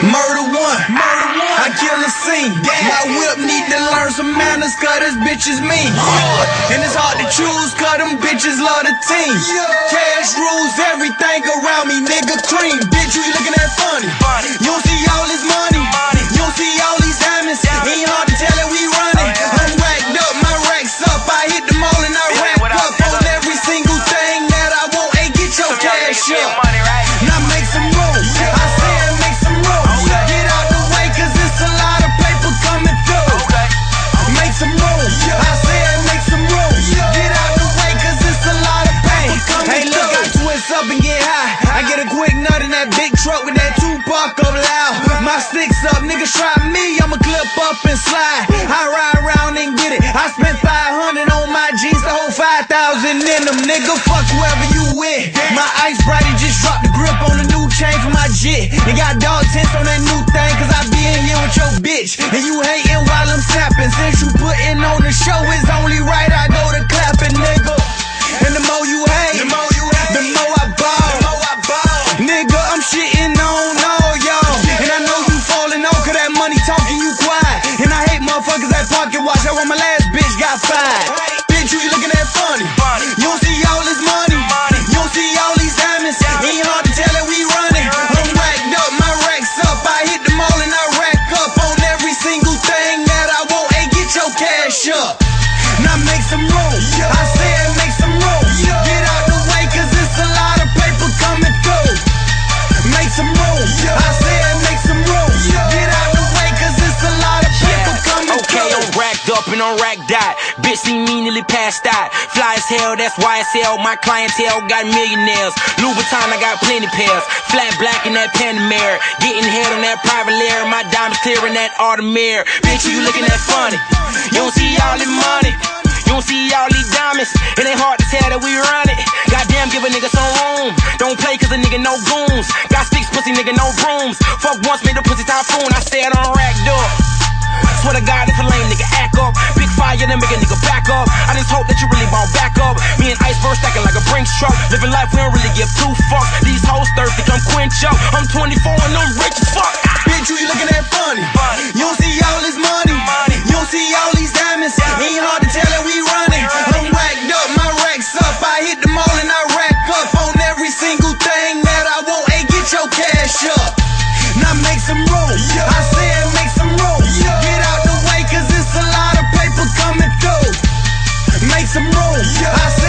Murder one, murder one. I kill a scene. My whip need to learn some manners, cause this bitch is mean. And it's hard to choose, cause them bitches love the team. Cash rules everything around me, nigga cream. That big truck with that Tupac up loud. My sticks up, niggas try me, I'ma clip up and slide. I ride around and get it. I spent 500 on my jeans, the whole 5,000 in them, nigga. Fuck whoever you with. My ice brighty just dropped the grip on the new chain for my jit. And got dog tents on that new thing, cause I be in here with your bitch. And you hating shitting on all y'all. And I know you falling on cause that money talking you quiet. And I hate motherfuckers that pocket watch. That's why my last bitch got fired. Make some room. I said make some room. Get out the way, cause it's a lot of paper coming Okay, through. I'm racked up and I'm racked out. Bitch see me nearly passed out. Fly as hell, that's why it's hell. My clientele got millionaires. Louis Vuitton, I got plenty pairs. Flat black in that Panamera. Getting head on that private layer. My diamonds clear in that Audemars. Bitch, you looking at funny. You don't see all the money. You don't see all these diamonds. It ain't hard to tell that we run it. Goddamn, give a nigga some. Don't play cause a nigga no goons. Got sticks, pussy nigga, no brooms. Fuck once, made a pussy typhoon. I said I'm racked up. Swear to God, if a lame nigga act up, big fire, then make a nigga back up. I just hope that you really won't back up. Me and Iceberg stacking like a Brinks truck. Living life, we don't really give two fucks. These hoes thirsty, come quench up. I'm 24 and I'm rich as fuck. Bitch, you looking at funny. You some rules. Yeah.